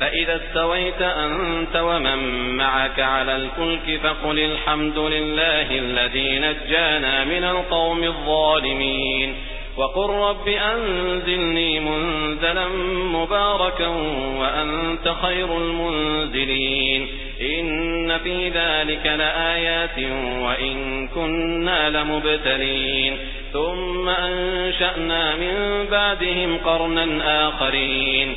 فإذا استويت أنت ومن معك على الفلك فقل الحمد لله الذي نجانا من القوم الظالمين وقل رب أنزلني منزلا مباركا وأنت خير المنزلين إن في ذلك لآيات وإن كنا لمبتلين ثم أنشأنا من بعدهم قرنا آخرين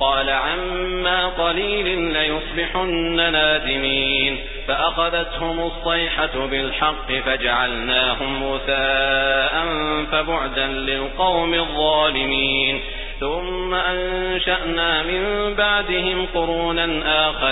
قال عما قليل ليصبحن نادمين فأخذتهم الصيحة بالحق فجعلناهم وثاء فبعدا للقوم الظالمين ثم أنشأنا من بعدهم قرونا آخرين